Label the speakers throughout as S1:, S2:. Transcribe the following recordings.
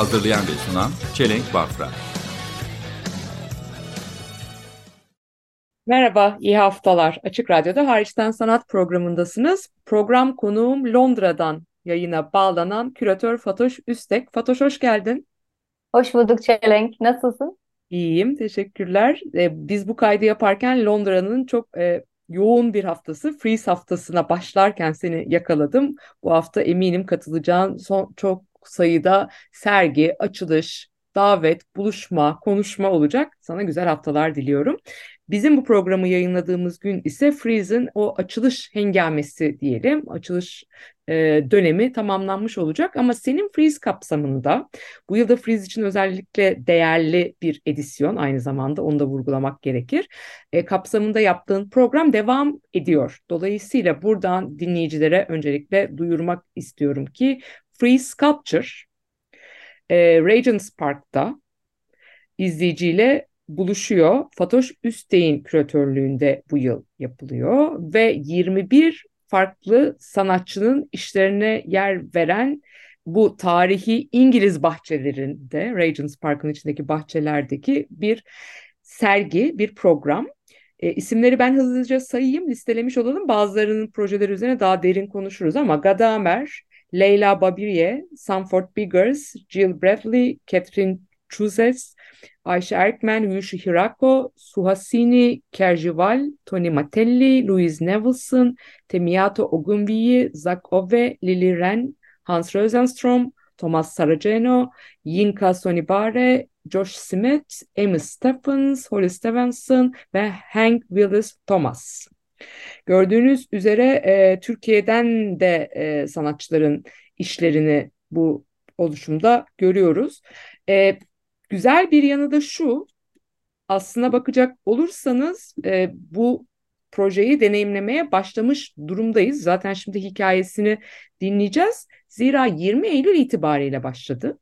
S1: Hazırlayan ve sunan Çelenk Bafra.
S2: Merhaba, iyi haftalar. Açık Radyo'da Hariçten Sanat programındasınız. Program konuğum Londra'dan yayına bağlanan küratör Fatoş Üstek. Fatoş hoş geldin.
S3: Hoş bulduk Çelenk. Nasılsın?
S2: İyiyim, teşekkürler. Ee, biz bu kaydı yaparken Londra'nın çok e, yoğun bir haftası, Freeze haftasına başlarken seni yakaladım. Bu hafta eminim katılacağın son, çok sayıda sergi, açılış, davet, buluşma, konuşma olacak. Sana güzel haftalar diliyorum. Bizim bu programı yayınladığımız gün ise Freeze'in o açılış hengamesi diyelim, açılış e, dönemi tamamlanmış olacak. Ama senin Freeze kapsamında bu yılda Freeze için özellikle değerli bir edisyon aynı zamanda onu da vurgulamak gerekir. E, kapsamında yaptığın program devam ediyor. Dolayısıyla buradan dinleyicilere öncelikle duyurmak istiyorum ki Free Sculpture e, Regents Park'ta izleyiciyle buluşuyor. Fatoş Üstey'in küratörlüğünde bu yıl yapılıyor ve 21 farklı sanatçının işlerine yer veren bu tarihi İngiliz bahçelerinde, Regents Park'ın içindeki bahçelerdeki bir sergi, bir program. E, isimleri ben hızlıca sayayım, listelemiş olalım. Bazılarının projeleri üzerine daha derin konuşuruz ama Gadamer, Leyla Babirye, Sanford Biggers, Jill Bradley, Catherine Chuzes, Ayşe Erkmen, Yushu Hirako, Suhasini Kerjival, Tony Matelli, Louise Nevelson, Temiyato Ogunbiyi, Zach Ove, Lily Ren, Hans Rosenstrom, Thomas Saraceno, Yinka Sonibare, Josh Smith, Amy Stephens, Holly Stevenson ve Hank Willis Thomas. Gördüğünüz üzere e, Türkiye'den de e, sanatçıların işlerini bu oluşumda görüyoruz. E, güzel bir yanı da şu, aslına bakacak olursanız e, bu projeyi deneyimlemeye başlamış durumdayız. Zaten şimdi hikayesini dinleyeceğiz. Zira 20 Eylül itibariyle başladı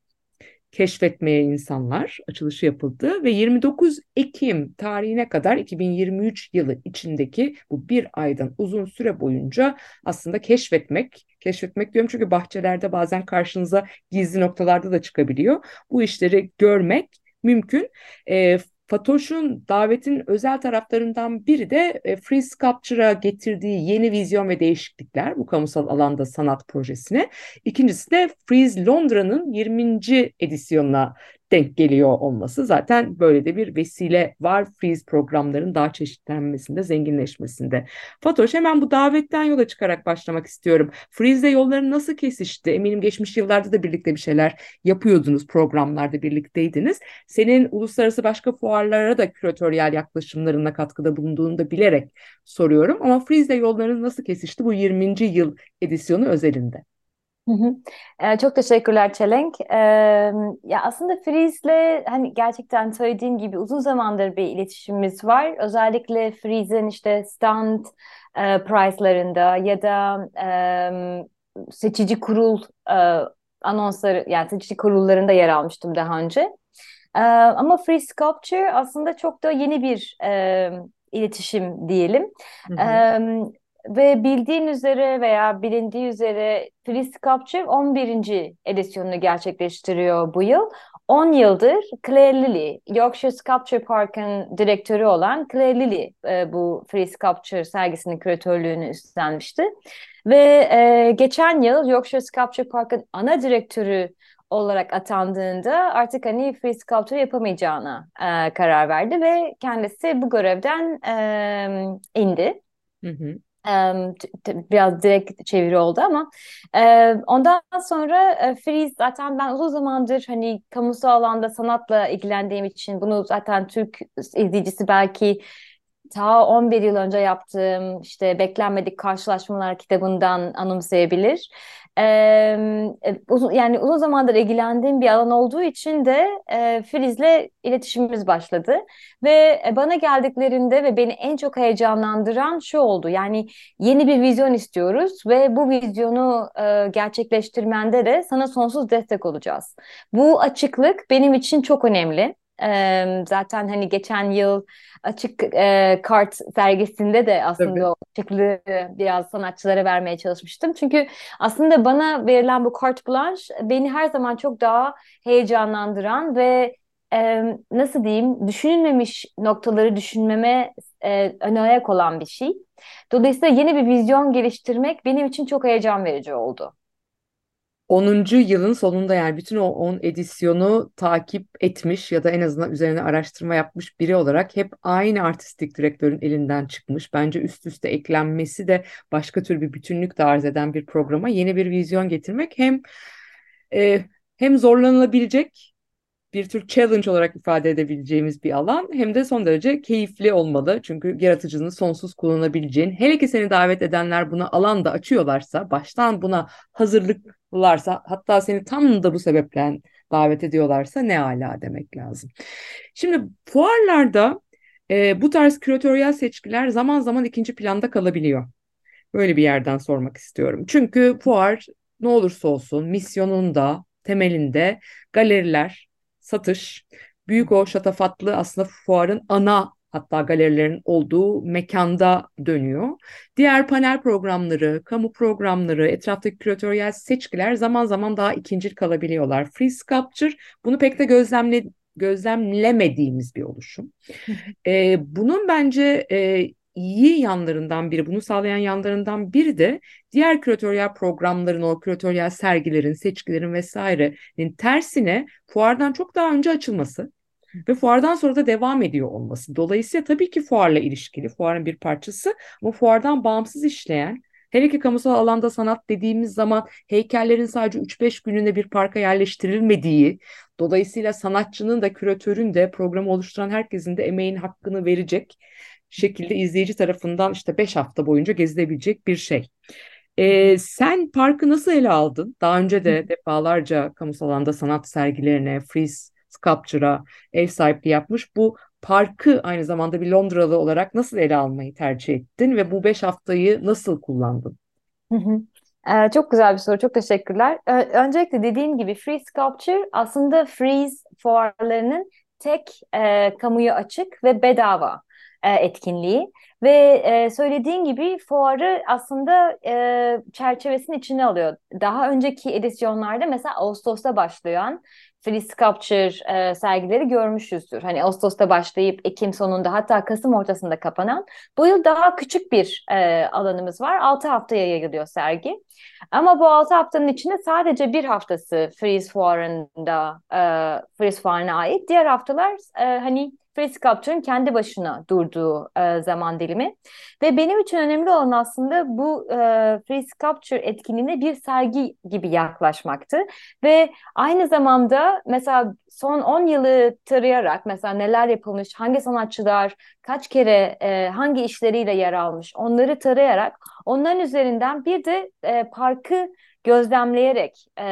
S2: keşfetmeye insanlar açılışı yapıldı ve 29 Ekim tarihine kadar 2023 yılı içindeki bu bir aydan uzun süre boyunca aslında keşfetmek, keşfetmek diyorum çünkü bahçelerde bazen karşınıza gizli noktalarda da çıkabiliyor. Bu işleri görmek mümkün. E, Fatoş'un davetin özel taraflarından biri de e, Free Sculpture'a getirdiği yeni vizyon ve değişiklikler bu kamusal alanda sanat projesine. İkincisi de Freeze Londra'nın 20. edisyonuna denk geliyor olması. Zaten böyle de bir vesile var Freeze programların daha çeşitlenmesinde, zenginleşmesinde. Fatoş hemen bu davetten yola çıkarak başlamak istiyorum. Freeze'de yolların nasıl kesişti? Eminim geçmiş yıllarda da birlikte bir şeyler yapıyordunuz, programlarda birlikteydiniz. Senin uluslararası başka fuarlara da küratöryel yaklaşımlarına katkıda bulunduğunu da bilerek soruyorum. Ama Freeze'de yolların nasıl kesişti bu 20. yıl edisyonu özelinde?
S3: Hı hı. Ee, çok teşekkürler Çelenk. Ee, ya aslında Freeze'le hani gerçekten söylediğim gibi uzun zamandır bir iletişimimiz var. Özellikle Freeze'in işte stand e, price'larında ya da e, seçici kurul e, anonsları yani seçici kurullarında yer almıştım daha önce. E, ama Free Sculpture aslında çok da yeni bir e, iletişim diyelim.
S2: Hı hı.
S3: E, ve bildiğin üzere veya bilindiği üzere Free Sculpture 11. edisyonunu gerçekleştiriyor bu yıl. 10 yıldır Claire Lilly, Yorkshire Sculpture Park'ın direktörü olan Claire Lilly e, bu Free Sculpture sergisinin küratörlüğünü üstlenmişti. Ve e, geçen yıl Yorkshire Sculpture Park'ın ana direktörü olarak atandığında artık hani free sculpture yapamayacağına e, karar verdi ve kendisi bu görevden e, indi.
S2: Hı hı.
S3: Biraz direkt çeviri oldu ama ondan sonra e, Freeze zaten ben uzun zamandır hani kamusal alanda sanatla ilgilendiğim için bunu zaten Türk izleyicisi belki ta 11 yıl önce yaptığım işte Beklenmedik Karşılaşmalar kitabından anımsayabilir. Eee, e, uzun, yani uzun zamandır ilgilendiğim bir alan olduğu için de e, Filiz'le iletişimimiz başladı. Ve e, bana geldiklerinde ve beni en çok heyecanlandıran şu oldu. Yani yeni bir vizyon istiyoruz ve bu vizyonu e, gerçekleştirmende de sana sonsuz destek olacağız. Bu açıklık benim için çok önemli. Zaten hani geçen yıl açık e, kart sergisinde de
S2: Tabii.
S3: aslında o açıklığı biraz sanatçılara vermeye çalışmıştım. Çünkü aslında bana verilen bu carte blanche beni her zaman çok daha heyecanlandıran ve e, nasıl diyeyim düşünülmemiş noktaları düşünmeme e, ön ayak olan bir şey. Dolayısıyla yeni bir vizyon geliştirmek benim için çok heyecan verici oldu.
S2: 10. yılın sonunda yani bütün o 10 edisyonu takip etmiş ya da en azından üzerine araştırma yapmış biri olarak hep aynı artistik direktörün elinden çıkmış. Bence üst üste eklenmesi de başka tür bir bütünlük de arz eden bir programa yeni bir vizyon getirmek hem e, hem zorlanılabilecek bir tür challenge olarak ifade edebileceğimiz bir alan hem de son derece keyifli olmalı. Çünkü yaratıcılığını sonsuz kullanabileceğin, hele ki seni davet edenler buna alan da açıyorlarsa, baştan buna hazırlıklılarsa, hatta seni tam da bu sebepten davet ediyorlarsa ne ala demek lazım. Şimdi fuarlarda e, bu tarz küratöryel seçkiler zaman zaman ikinci planda kalabiliyor. Böyle bir yerden sormak istiyorum. Çünkü fuar ne olursa olsun misyonunda, temelinde galeriler, satış, büyük o şatafatlı aslında fuarın ana hatta galerilerin olduğu mekanda dönüyor. Diğer panel programları, kamu programları, etraftaki küratöryel seçkiler zaman zaman daha ikincil kalabiliyorlar. Free Sculpture bunu pek de gözlemle, gözlemlemediğimiz bir oluşum. Ee, bunun bence e, iyi yanlarından biri, bunu sağlayan yanlarından biri de diğer küratöryel programların, o küratöryel sergilerin, seçkilerin vesairenin tersine fuardan çok daha önce açılması ve fuardan sonra da devam ediyor olması. Dolayısıyla tabii ki fuarla ilişkili, fuarın bir parçası ama fuardan bağımsız işleyen, hele ki kamusal alanda sanat dediğimiz zaman heykellerin sadece 3-5 gününe bir parka yerleştirilmediği, dolayısıyla sanatçının da küratörün de programı oluşturan herkesin de emeğin hakkını verecek şekilde izleyici tarafından işte 5 hafta boyunca gezilebilecek bir şey. Ee, sen parkı nasıl ele aldın? Daha önce de defalarca kamusal alanda sanat sergilerine, freeze sculpture'a ev sahipliği yapmış. Bu parkı aynı zamanda bir Londralı olarak nasıl ele almayı tercih ettin ve bu 5 haftayı nasıl kullandın?
S3: Hı hı. Ee, çok güzel bir soru, çok teşekkürler. Ö- öncelikle dediğim gibi Free Sculpture aslında Freeze fuarlarının tek e, kamuya açık ve bedava e, etkinliği. Ve e, söylediğin gibi fuarı aslında e, çerçevesinin içine alıyor. Daha önceki edisyonlarda mesela Ağustos'ta başlayan Free Sculpture e, sergileri görmüşüzdür. Hani Ağustos'ta başlayıp Ekim sonunda hatta Kasım ortasında kapanan. Bu yıl daha küçük bir alanımız var. 6 haftaya yayılıyor sergi. Ama bu 6 haftanın içinde sadece bir haftası Freeze Fuarı'nda, Freeze Fuarı'na ait. Diğer haftalar hani Free Sculpture'ın kendi başına durduğu e, zaman dilimi. Ve benim için önemli olan aslında bu e, Free Sculpture etkinliğine bir sergi gibi yaklaşmaktı. Ve aynı zamanda mesela son 10 yılı tarayarak mesela neler yapılmış, hangi sanatçılar kaç kere e, hangi işleriyle yer almış onları tarayarak onların üzerinden bir de e, parkı gözlemleyerek e,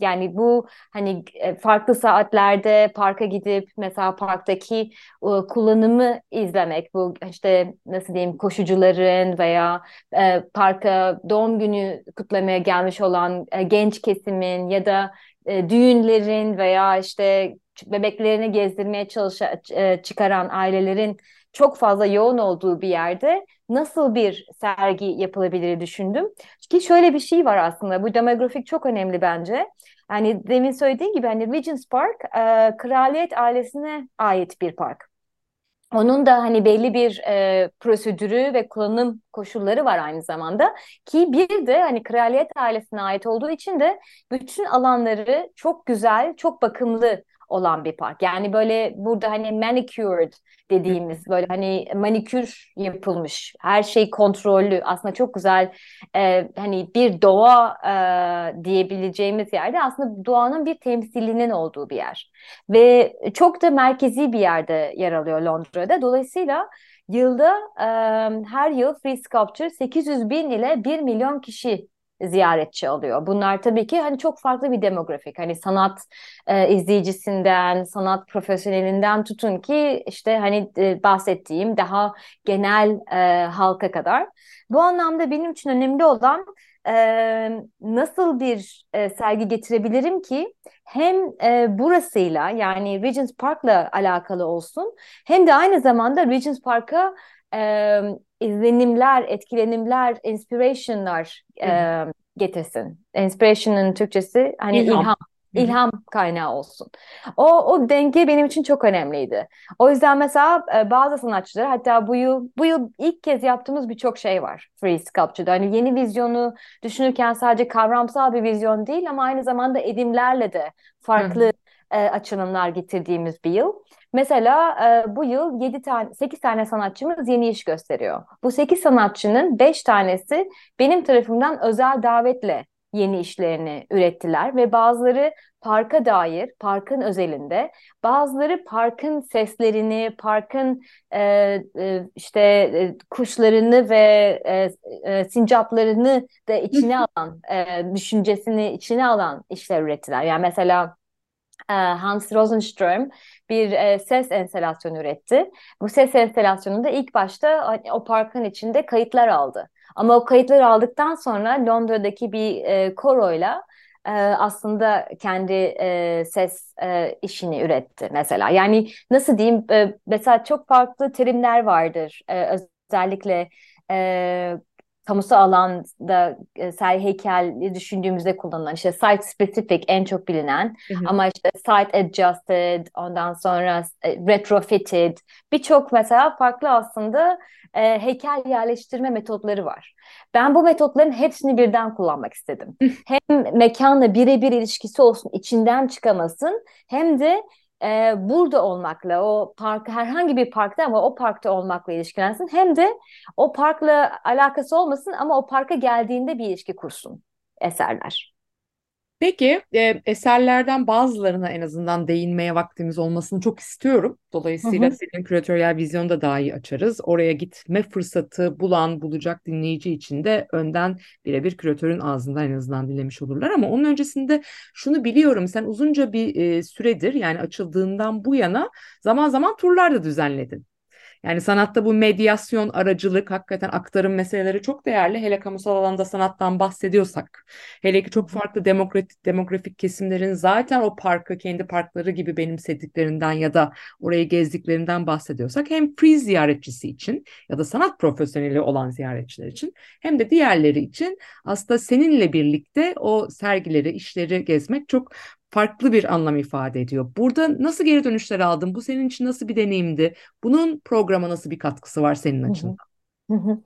S3: yani bu hani e, farklı saatlerde parka gidip mesela parktaki e, kullanımı izlemek bu işte nasıl diyeyim koşucuların veya e, parka doğum günü kutlamaya gelmiş olan e, genç kesimin ya da e, düğünlerin veya işte bebeklerini gezdirmeye çalışan e, çıkaran ailelerin çok fazla yoğun olduğu bir yerde nasıl bir sergi yapılabilir düşündüm. Ki şöyle bir şey var aslında bu demografik çok önemli bence. Yani demin söylediğim gibi hani Regent's Park e, kraliyet ailesine ait bir park. Onun da hani belli bir e, prosedürü ve kullanım koşulları var aynı zamanda ki bir de hani kraliyet ailesine ait olduğu için de bütün alanları çok güzel, çok bakımlı olan bir park. Yani böyle burada hani manicured dediğimiz böyle hani manikür yapılmış, her şey kontrollü. Aslında çok güzel e, hani bir doğa e, diyebileceğimiz yerde aslında doğanın bir temsilinin olduğu bir yer. Ve çok da merkezi bir yerde yer alıyor Londra'da. Dolayısıyla Yılda e, her yıl Free Sculpture 800 bin ile 1 milyon kişi ziyaretçi alıyor. Bunlar tabii ki hani çok farklı bir demografik. Hani sanat e, izleyicisinden, sanat profesyonelinden tutun ki işte hani e, bahsettiğim daha genel e, halka kadar. Bu anlamda benim için önemli olan e, nasıl bir e, sergi getirebilirim ki hem e, burasıyla yani Regents Park'la alakalı olsun hem de aynı zamanda Regents Park'a e, izlenimler, etkilenimler, inspiration'lar e, getirsin. Inspiration'ın Türkçesi hani
S2: İlham.
S3: ilham. ilham kaynağı olsun. O, o denge benim için çok önemliydi. O yüzden mesela bazı sanatçılar hatta bu yıl bu yıl ilk kez yaptığımız birçok şey var Free Sculpture'da. Hani yeni vizyonu düşünürken sadece kavramsal bir vizyon değil ama aynı zamanda edimlerle de farklı e, açılımlar getirdiğimiz bir yıl. Mesela e, bu yıl 7 tane 8 tane sanatçımız yeni iş gösteriyor. Bu 8 sanatçının 5 tanesi benim tarafımdan özel davetle yeni işlerini ürettiler ve bazıları parka dair, parkın özelinde, bazıları parkın seslerini, parkın e, e, işte e, kuşlarını ve e, e, sincaplarını da içine alan, e, düşüncesini içine alan işler ürettiler. Yani mesela Hans Rosenström bir e, ses enstalasyonu üretti. Bu ses enstalasyonunda ilk başta hani, o parkın içinde kayıtlar aldı. Ama o kayıtları aldıktan sonra Londra'daki bir e, koroyla e, aslında kendi ses işini üretti mesela. Yani nasıl diyeyim mesela çok farklı terimler vardır. Özellikle kamusal alanda e, sergi heykeli düşündüğümüzde kullanılan işte site specific en çok bilinen
S2: Hı hı.
S3: ama işte site adjusted ondan sonra e, retrofitted birçok mesela farklı aslında e, heykel yerleştirme metotları var. Ben bu metotların hepsini birden kullanmak istedim. Hem mekanla birebir ilişkisi olsun, içinden çıkamasın hem de e, burada olmakla, o park herhangi bir parkta ama o parkta olmakla ilişkilensin. Hem de o parkla alakası olmasın ama o parka geldiğinde bir ilişki kursun eserler.
S2: Peki e, eserlerden bazılarına en azından değinmeye vaktimiz olmasını çok istiyorum. Dolayısıyla
S3: Hı hı.
S2: senin küratöryel vizyonu da daha iyi açarız. Oraya gitme fırsatı bulan, bulacak dinleyici için de önden birebir küratörün ağzından en azından dinlemiş olurlar. Ama onun öncesinde şunu biliyorum, sen uzunca bir e, süredir yani açıldığından bu yana zaman zaman turlar da düzenledin. Yani sanatta bu medyasyon, aracılık, hakikaten aktarım meseleleri çok değerli. Hele kamusal alanda sanattan bahsediyorsak. Hele ki çok farklı demokratik, demografik kesimlerin zaten o parkı kendi parkları gibi benimsediklerinden ya da orayı gezdiklerinden bahsediyorsak hem free ziyaretçisi için ya da sanat profesyoneli olan ziyaretçiler için hem de diğerleri için aslında seninle birlikte o sergileri, işleri gezmek çok farklı bir anlam ifade ediyor. Burada nasıl geri dönüşler aldın? Bu senin için nasıl bir deneyimdi? Bunun programa nasıl bir katkısı var senin açından?
S3: Hı hı.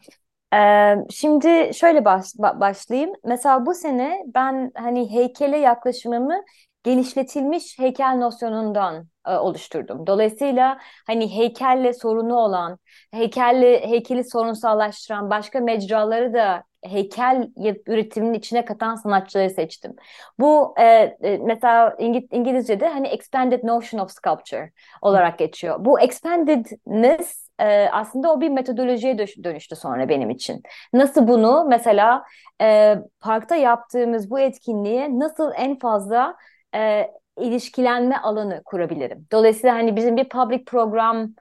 S3: Ee, şimdi şöyle baş, ba- başlayayım. Mesela bu sene ben hani heykele yaklaşımımı genişletilmiş heykel nosyonundan e, oluşturdum. Dolayısıyla hani heykelle sorunu olan, heykelle heykeli sorunsallaştıran başka mecraları da heykel üretiminin içine katan sanatçıları seçtim. Bu e, e, mesela İngi- İngilizce'de hani expanded notion of sculpture olarak geçiyor. Bu expandedness e, aslında o bir metodolojiye dö- dönüştü sonra benim için. Nasıl bunu mesela e, parkta yaptığımız bu etkinliğe nasıl en fazla e, ilişkilenme alanı kurabilirim? Dolayısıyla hani bizim bir public program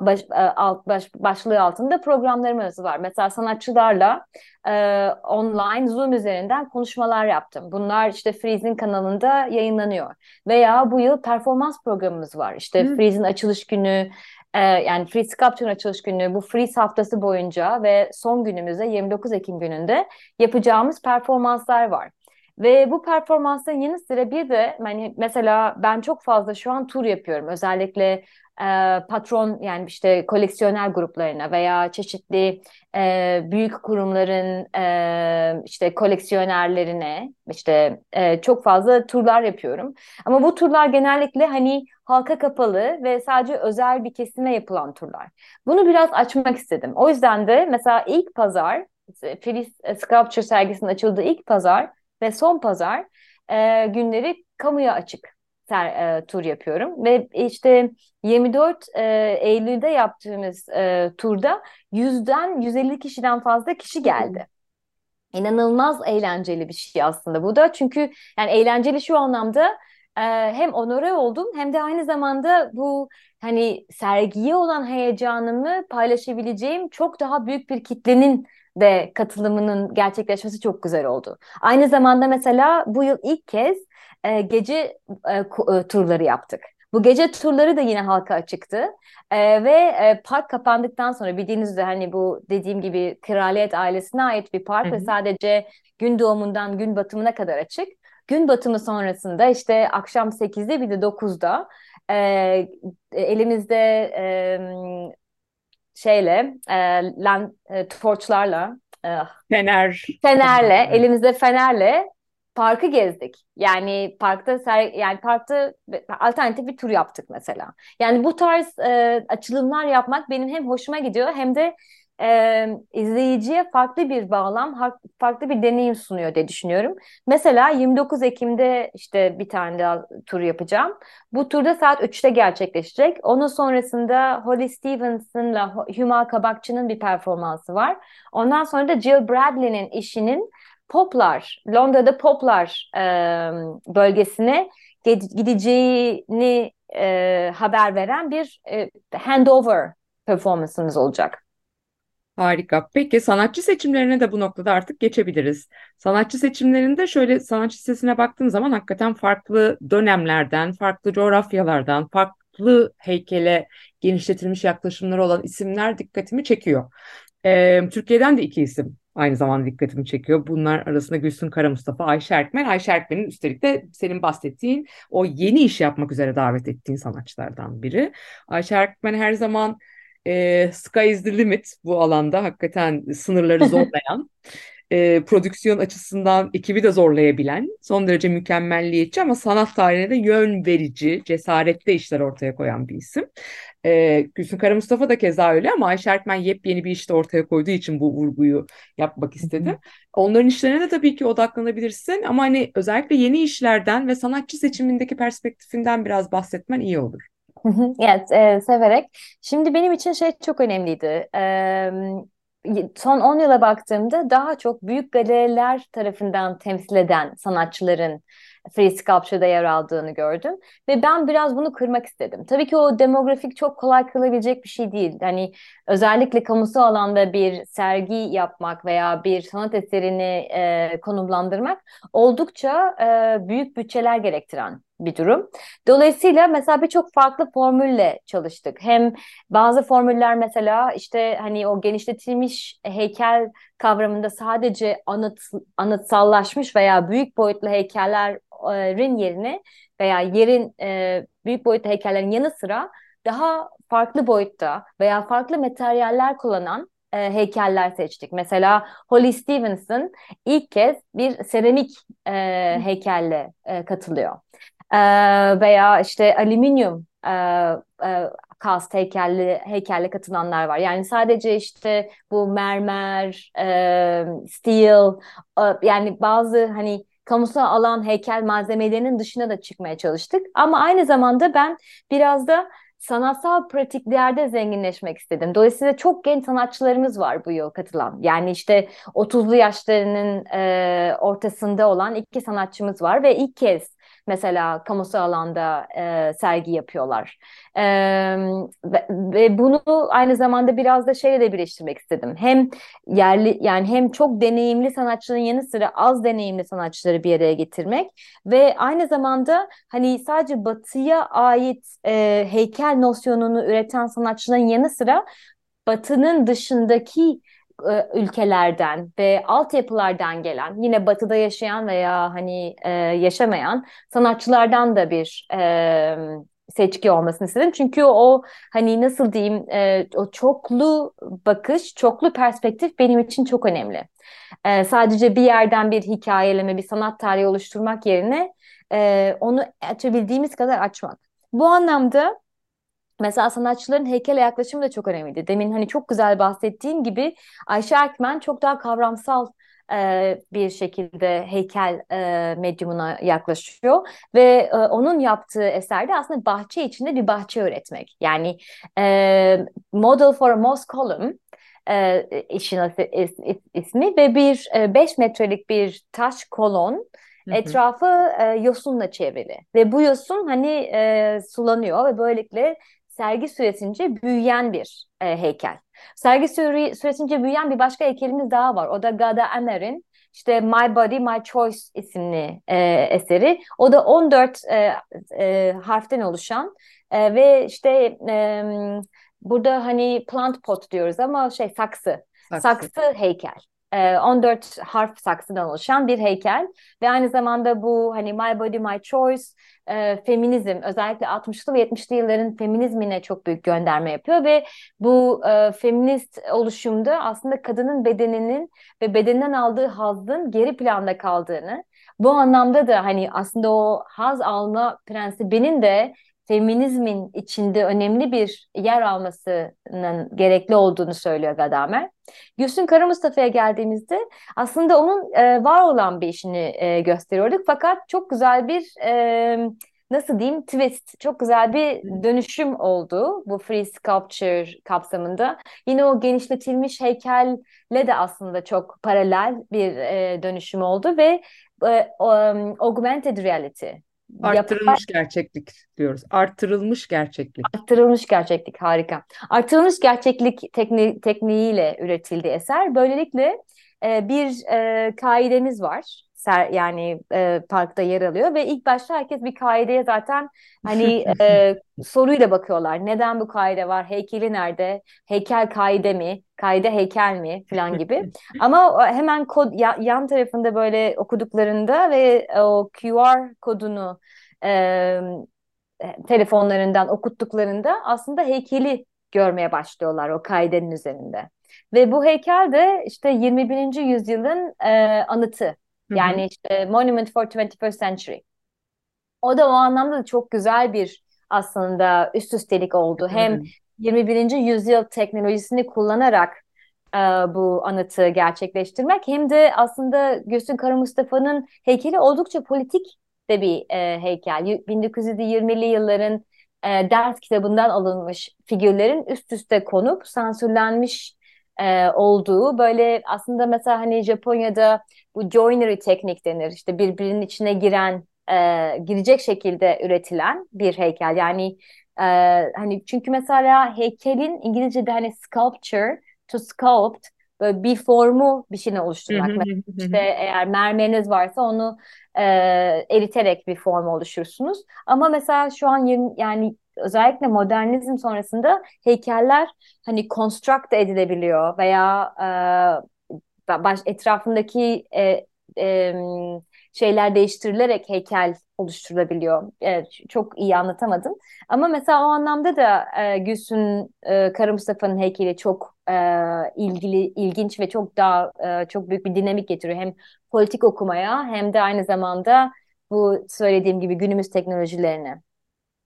S3: baş, e, alt, baş, başlığı altında programlarımız var. Mesela sanatçılarla e, online Zoom üzerinden konuşmalar yaptım. Bunlar işte Freeze'in kanalında yayınlanıyor. Veya bu yıl performans programımız var. İşte. Freeze'in açılış günü, e, yani Free Sculpture'ın açılış günü, bu Freeze haftası boyunca ve son günümüzde 29 Ekim gününde yapacağımız performanslar var. Ve bu performansların yanı sıra bir de hani mesela ben çok fazla şu an tur yapıyorum. Özellikle e, patron yani işte koleksiyoner gruplarına veya çeşitli e, büyük kurumların e, işte koleksiyonerlerine işte e, çok fazla turlar yapıyorum. Ama bu turlar genellikle hani halka kapalı ve sadece özel bir kesime yapılan turlar. Bunu biraz açmak istedim. O yüzden de mesela ilk pazar Filiz Sculpture sergisinin açıldığı ilk pazar ve son pazar e, günleri kamuya açık ser, e, tur yapıyorum ve işte 24 e, Eylül'de yaptığımız e, turda 100'den 150 kişiden fazla kişi geldi. inanılmaz eğlenceli bir şey aslında bu da. Çünkü yani eğlenceli şu anlamda e, hem onore oldum hem de aynı zamanda bu hani sergiye olan heyecanımı paylaşabileceğim çok daha büyük bir kitlenin de katılımının gerçekleşmesi çok güzel oldu. Aynı zamanda mesela bu yıl ilk kez e, gece e, e, turları yaptık. Bu gece turları da yine halka açıktı. E, ve e, park kapandıktan sonra bildiğiniz üzere hani bu dediğim gibi kraliyet ailesine ait bir park
S2: Hı
S3: ve sadece gün doğumundan gün batımına kadar açık. Gün batımı sonrasında işte akşam 8'de bir de 9'da e, elimizde e, şeyle e, lan, e, torçlarla e,
S2: Fener.
S3: fenerle elimizde fenerle parkı gezdik. Yani parkta ser, yani parkta alternatif bir tur yaptık mesela. Yani bu tarz e, açılımlar yapmak benim hem hoşuma gidiyor hem de e, izleyiciye farklı bir bağlam, farklı bir deneyim sunuyor diye düşünüyorum. Mesela 29 Ekim'de işte bir tane daha tur yapacağım. Bu turda saat 3'te gerçekleşecek. Onun sonrasında Holly Stevenson'la Hüma Kabakçı'nın bir performansı var. Ondan sonra da Jill Bradley'nin işinin Poplar, Londra'da Poplar e, bölgesine ge- gideceğini e, haber veren bir e, handover performansımız olacak.
S2: Harika. Peki sanatçı seçimlerine de bu noktada artık geçebiliriz. Sanatçı seçimlerinde şöyle sanatçı listesine baktığım zaman hakikaten farklı dönemlerden, farklı coğrafyalardan, farklı heykele genişletilmiş yaklaşımları olan isimler dikkatimi çekiyor. Ee, Türkiye'den de iki isim aynı zamanda dikkatimi çekiyor. Bunlar arasında Gülsün Kara Mustafa, Ayşe Erkmen. Ayşe Erkmen'in üstelik de senin bahsettiğin o yeni iş yapmak üzere davet ettiğin sanatçılardan biri. Ayşe Erkmen her zaman e, sky is the limit bu alanda hakikaten sınırları zorlayan, e, prodüksiyon açısından ekibi de zorlayabilen, son derece mükemmelliyetçi ama sanat tarihine de yön verici, cesaretli işler ortaya koyan bir isim. E, Gülsün Kara Mustafa da keza öyle ama Ayşe Erkmen yepyeni bir işte ortaya koyduğu için bu vurguyu yapmak istedi. Onların işlerine de tabii ki odaklanabilirsin ama hani özellikle yeni işlerden ve sanatçı seçimindeki perspektifinden biraz bahsetmen iyi olur.
S3: Evet, e, severek. Şimdi benim için şey çok önemliydi. Eee, son 10 yıla baktığımda daha çok büyük galeriler tarafından temsil eden sanatçıların Free Sculpture'da yer aldığını gördüm. Ve ben biraz bunu kırmak istedim. Tabii ki o demografik çok kolay kılabilecek bir şey değil. Hani özellikle kamusal alanda bir sergi yapmak veya bir sanat eserini e, konumlandırmak oldukça e, büyük bütçeler gerektiren bir durum. Dolayısıyla mesela birçok farklı formülle çalıştık. Hem bazı formüller mesela işte hani o genişletilmiş heykel kavramında sadece anıt, anıtsallaşmış veya büyük boyutlu heykellerin yerine veya yerin e, büyük boyutlu heykellerin yanı sıra daha farklı boyutta veya farklı materyaller kullanan e, heykeller seçtik. Mesela Holly Stevenson ilk kez bir seramik e, heykelle e, katılıyor. E, veya işte alüminyum e, e, kast heykelli heykelle katılanlar var. Yani sadece işte bu mermer, e, steel, e, yani bazı hani kamusal alan heykel malzemelerinin dışına da çıkmaya çalıştık. Ama aynı zamanda ben biraz da sanatsal pratiklerde zenginleşmek istedim. Dolayısıyla çok genç sanatçılarımız var bu yıl katılan. Yani işte 30'lu yaşlarının e, ortasında olan iki sanatçımız var ve ilk kez mesela kamusal alanda e, sergi yapıyorlar. E, ve, ve bunu aynı zamanda biraz da şeyle de birleştirmek istedim. Hem yerli yani hem çok deneyimli sanatçının yanı sıra az deneyimli sanatçıları bir araya getirmek ve aynı zamanda hani sadece batıya ait e, heykel nosyonunu üreten sanatçıların yanı sıra batının dışındaki e, ülkelerden ve altyapılardan gelen yine batıda yaşayan veya hani e, yaşamayan sanatçılardan da bir e, seçki olmasını istedim. Çünkü o hani nasıl diyeyim e, o çoklu bakış, çoklu perspektif benim için çok önemli. E, sadece bir yerden bir hikayeleme, bir sanat tarihi oluşturmak yerine e, onu açabildiğimiz kadar açmak. Bu anlamda Mesela sanatçıların heykele yaklaşımı da çok önemliydi. Demin hani çok güzel bahsettiğim gibi Ayşe Erkmen çok daha kavramsal e, bir şekilde heykel e, medyumuna yaklaşıyor ve e, onun yaptığı eserde aslında bahçe içinde bir bahçe öğretmek. Yani e, Model for a Moss Column e, işin is- is- ismi ve bir 5 metrelik bir taş kolon etrafı e, yosunla çevrili ve bu yosun hani e, sulanıyor ve böylelikle sergi süresince büyüyen bir e, heykel. Sergi süre, süresince büyüyen bir başka heykelimiz daha var. O da Gada Emer'in işte My Body My Choice isimli e, eseri. O da 14 e, e, harften oluşan e, ve işte e, burada hani plant pot diyoruz ama şey saksı.
S2: Saksı.
S3: Saksı heykel. Ee, 14 harf saksıdan oluşan bir heykel ve aynı zamanda bu hani My Body My Choice e, feminizm özellikle 60'lı ve 70'li yılların feminizmine çok büyük gönderme yapıyor ve bu e, feminist oluşumda aslında kadının bedeninin ve bedeninden aldığı hazzın geri planda kaldığını bu anlamda da hani aslında o haz alma prensibinin de feminizmin içinde önemli bir yer almasının gerekli olduğunu söylüyor Gadamer. Gülsün Kara Mustafa'ya geldiğimizde aslında onun e, var olan bir işini e, gösteriyorduk. Fakat çok güzel bir e, nasıl diyeyim twist, çok güzel bir dönüşüm oldu bu free sculpture kapsamında. Yine o genişletilmiş heykelle de aslında çok paralel bir e, dönüşüm oldu ve e, um, augmented reality yapay
S2: Arttırılmış gerçeklik diyoruz. Arttırılmış gerçeklik.
S3: Arttırılmış gerçeklik harika. Arttırılmış gerçeklik tekni tekniğiyle üretildi eser. Böylelikle e, bir e, kaidemiz var. Ser, yani e, parkta yer alıyor ve ilk başta herkes bir kaideye zaten hani e, soruyla bakıyorlar. Neden bu kaide var? Heykeli nerede? Heykel kaide mi? Kaide heykel mi? Falan gibi. Ama hemen kod ya- yan tarafında böyle okuduklarında ve o QR kodunu e, telefonlarından okuttuklarında aslında heykeli görmeye başlıyorlar o kaidenin üzerinde. Ve bu heykel de işte 21. yüzyılın e, anıtı. Yani işte Monument for 21st Century. O da o anlamda da çok güzel bir aslında üst üstelik oldu. Hem
S2: Evet.
S3: 21. yüzyıl teknolojisini kullanarak e, bu anıtı gerçekleştirmek hem de aslında Gülsün Kara Mustafa'nın heykeli oldukça politik de bir e, heykel. Y- 1920'li yılların e, ders kitabından alınmış figürlerin üst üste konup sansürlenmiş e, olduğu böyle aslında mesela hani Japonya'da bu joinery teknik denir. İşte birbirinin içine giren e, girecek şekilde üretilen bir heykel. Yani e, hani çünkü mesela heykelin İngilizce'de hani sculpture to sculpt böyle bir formu bir
S2: Hı
S3: oluşturmak. Mesela işte eğer mermeriniz varsa onu e, eriterek bir form oluşturursunuz. Ama mesela şu an yirmi- yani özellikle modernizm sonrasında heykeller hani construct edilebiliyor veya e, baş, etrafındaki e, e, şeyler değiştirilerek heykel oluşturulabiliyor. E, çok iyi anlatamadım. Ama mesela o anlamda da e, Gülsün e, Kara Mustafa'nın heykeli çok e, ilgili, ilginç ve çok daha e, çok büyük bir dinamik getiriyor. Hem politik okumaya hem de aynı zamanda bu söylediğim gibi günümüz teknolojilerine.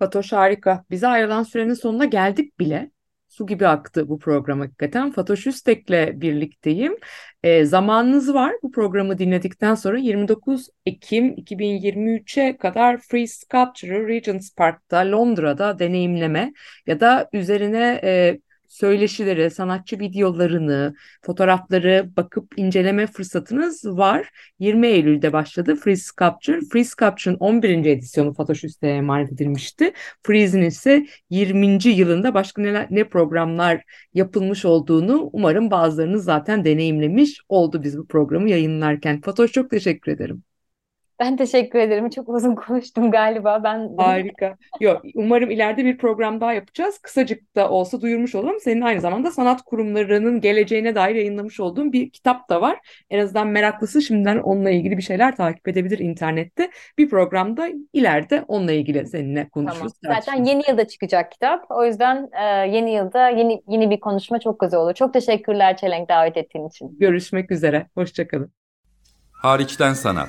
S2: Fatoş harika. Bize ayrılan sürenin sonuna geldik bile. Su gibi aktı bu program hakikaten. Fatoş Üstek'le birlikteyim. E, zamanınız var bu programı dinledikten sonra 29 Ekim 2023'e kadar Free Sculpture'ı Regent's Park'ta Londra'da deneyimleme ya da üzerine e, söyleşileri, sanatçı videolarını, fotoğrafları bakıp inceleme fırsatınız var. 20 Eylül'de başladı Free Sculpture. Free Sculpture'ın 11. edisyonu Fatoş emanet edilmişti. Freeze'in ise 20. yılında başka neler, ne programlar yapılmış olduğunu umarım bazılarınız zaten deneyimlemiş oldu biz bu programı yayınlarken. Fatoş çok teşekkür ederim.
S3: Ben teşekkür ederim. Çok uzun konuştum galiba. Ben
S2: Harika. Yok, umarım ileride bir program daha yapacağız. Kısacık da olsa duyurmuş olurum. Senin aynı zamanda sanat kurumlarının geleceğine dair yayınlamış olduğun bir kitap da var. En azından meraklısı şimdiden onunla ilgili bir şeyler takip edebilir internette. Bir programda ileride onunla ilgili seninle
S3: Tamam.
S2: konuşuruz,
S3: Zaten
S2: tartışırız.
S3: yeni yılda çıkacak kitap. O yüzden e, yeni yılda yeni yeni bir konuşma çok güzel olur. Çok teşekkürler Çelenk davet ettiğin için.
S2: Görüşmek üzere. Hoşçakalın.
S1: Hariçten sanat.